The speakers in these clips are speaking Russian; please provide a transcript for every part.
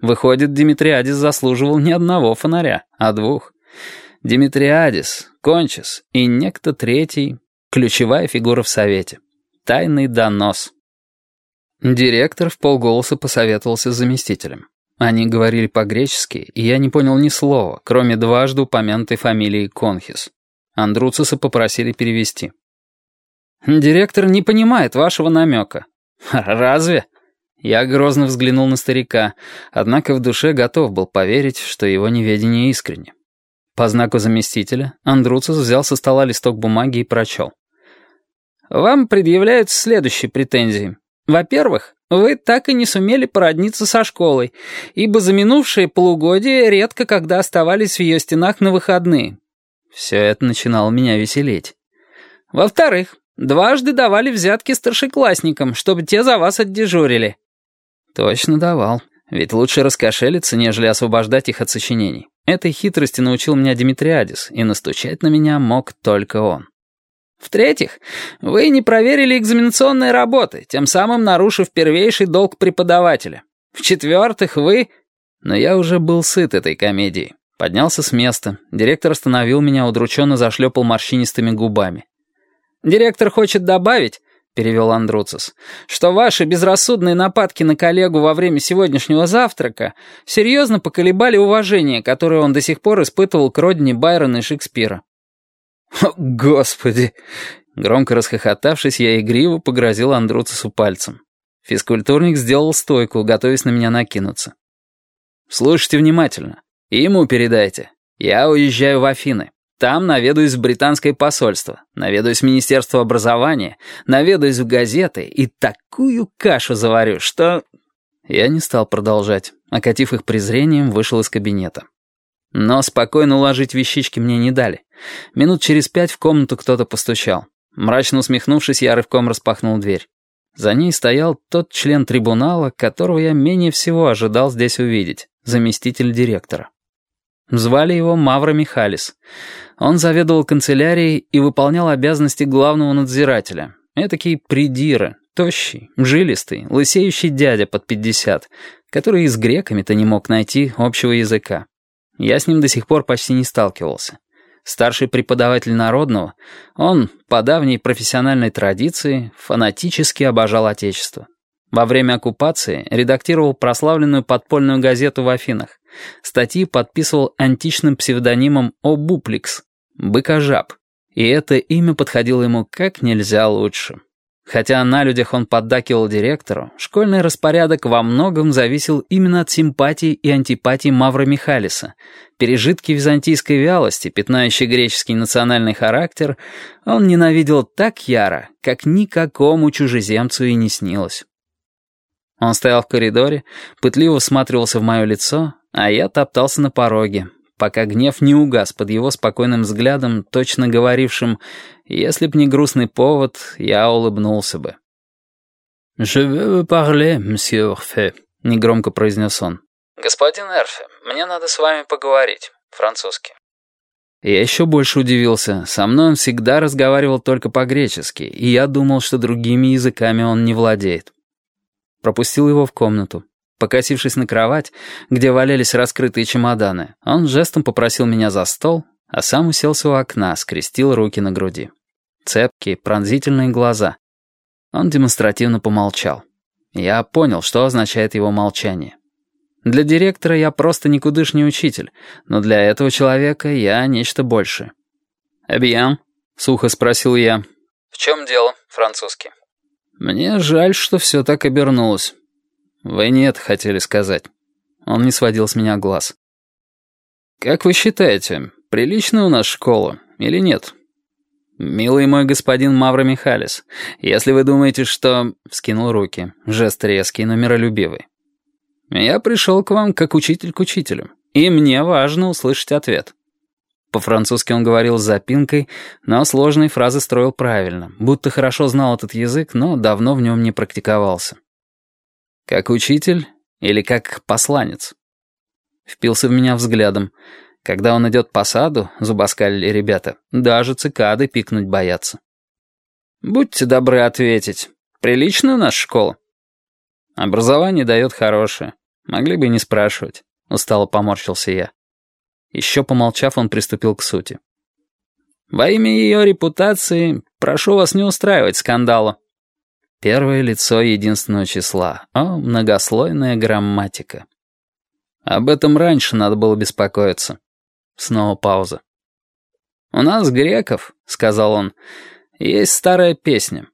Выходит, Димитриадис заслуживал не одного фонаря, а двух. Димитриадис, Кончис и некто третий, ключевая фигура в Совете. Тайный донос. Директор в полголоса посоветовался с заместителем. Они говорили по-гречески, и я не понял ни слова, кроме дважды упомянутой фамилии Конхис. Андруцеса попросили перевести. «Директор не понимает вашего намека». «Разве?» Я грозно взглянул на старика, однако в душе готов был поверить, что его неведение искренне. По знаку заместителя Андруцис взял со стола листок бумаги и прочел. «Вам предъявляют следующие претензии. Во-первых, вы так и не сумели породниться со школой, ибо за минувшие полугодие редко когда оставались в ее стенах на выходные. Все это начинало меня веселить. Во-вторых, дважды давали взятки старшеклассникам, чтобы те за вас отдежурили. Точно давал. Ведь лучше раскошелиться, нежели освобождать их от сочинений. Этой хитрости научил меня Димитриадис, и настучать на меня мог только он. В-третьих, вы не проверили экзаменационные работы, тем самым нарушив первейший долг преподавателя. В-четвертых, вы... Но я уже был сыт этой комедией. Поднялся с места. Директор остановил меня, удрученно зашлепал морщинистыми губами. «Директор хочет добавить, перевел Андруцис, что ваши безрассудные нападки на коллегу во время сегодняшнего завтрака серьезно поколебали уважение, которое он до сих пор испытывал к родине Байрона и Шекспира. «О, Господи!» Громко расхохотавшись, я игриво погрозил Андруцису пальцем. Физкультурник сделал стойку, готовясь на меня накинуться. «Слушайте внимательно. И ему передайте. Я уезжаю в Афины. Там наведаюсь в британское посольство, наведаюсь в Министерство образования, наведаюсь в газеты и такую кашу заварю, что...» Я не стал продолжать. Окатив их презрением, вышел из кабинета. Но спокойно уложить вещички мне не дали. Минут через пять в комнату кто-то постучал. Мрачно усмехнувшись, я рывком распахнул дверь. За ней стоял тот член трибунала, которого я менее всего ожидал здесь увидеть, заместитель директора. Звали его Мавра Михалис. Он заведовал канцелярией и выполнял обязанности главного надзирателя. Этакий придира, тощий, жилистый, лысеющий дядя под пятьдесят, который и с греками-то не мог найти общего языка. Я с ним до сих пор почти не сталкивался. Старший преподаватель народного, он, по давней профессиональной традиции, фанатически обожал Отечество. Во время оккупации редактировал прославленную подпольную газету в Афинах. Статьи подписывал античным псевдонимом «Обупликс» — «Быкожаб». И это имя подходило ему как нельзя лучше. Хотя на людях он поддакивал директору, школьный распорядок во многом зависел именно от симпатии и антипатии Мавра Михалиса. Пережитки византийской вялости, пятнающие греческий национальный характер, он ненавидел так яро, как никакому чужеземцу и не снилось. Он стоял в коридоре, пытливо всматривался в мое лицо, а я топтался на пороге, пока гнев не угас под его спокойным взглядом, точно говорившим «Если б не грустный повод, я улыбнулся бы». «Je veux parler, monsieur Орфе», — негромко произнес он. «Господин Эрфе, мне надо с вами поговорить, французски». Я еще больше удивился. Со мной он всегда разговаривал только по-гречески, и я думал, что другими языками он не владеет. Пропустил его в комнату. Покосившись на кровать, где валялись раскрытые чемоданы, он жестом попросил меня за стол, а сам уселся у окна, скрестил руки на груди. Цепкие, пронзительные глаза. Он демонстративно помолчал. Я понял, что означает его молчание. Для директора я просто никудышний учитель, но для этого человека я нечто большее. «Эбьян?» — сухо спросил я. «В чем дело, французский?» «Мне жаль, что все так обернулось. Вы не это хотели сказать». Он не сводил с меня глаз. «Как вы считаете, приличная у нас школа или нет?» «Милый мой господин Мавро Михалис, если вы думаете, что...» — вскинул руки, жест резкий, но миролюбивый. «Я пришел к вам как учитель к учителю, и мне важно услышать ответ». По-французски он говорил с запинкой, но сложные фразы строил правильно, будто хорошо знал этот язык, но давно в нем не практиковался. «Как учитель или как посланец?» Впился в меня взглядом. Когда он идет по саду, зубоскалили ребята, даже цикады пикнуть боятся. «Будьте добры ответить. Приличная нас школа?» «Образование дает хорошее. Могли бы и не спрашивать. Устало поморщился я. Еще помолчав, он приступил к сути. «Во имя ее репутации прошу вас не устраивать скандала». Первое лицо единственного числа. О, многослойная грамматика. Об этом раньше надо было беспокоиться. Снова пауза. «У нас, греков, — сказал он, — есть старая песня.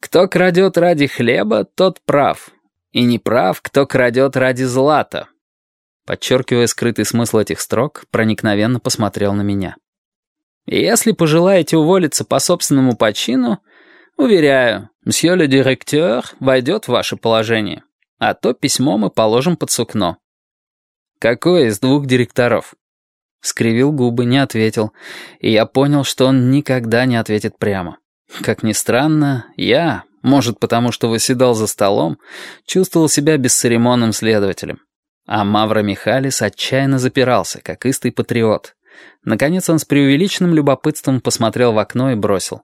Кто крадет ради хлеба, тот прав. И не прав, кто крадет ради злата». Подчеркивая скрытый смысл этих строк, проникновенно посмотрел на меня. «Если пожелаете уволиться по собственному почину, уверяю, мсье ле директор войдет в ваше положение, а то письмо мы положим под сукно». «Какой из двух директоров?» Скривил губы, не ответил, и я понял, что он никогда не ответит прямо. Как ни странно, я, может потому, что восседал за столом, чувствовал себя бесцеремонным следователем. А Мавра Михалис отчаянно запирался, как истый патриот. Наконец он с преувеличенным любопытством посмотрел в окно и бросил.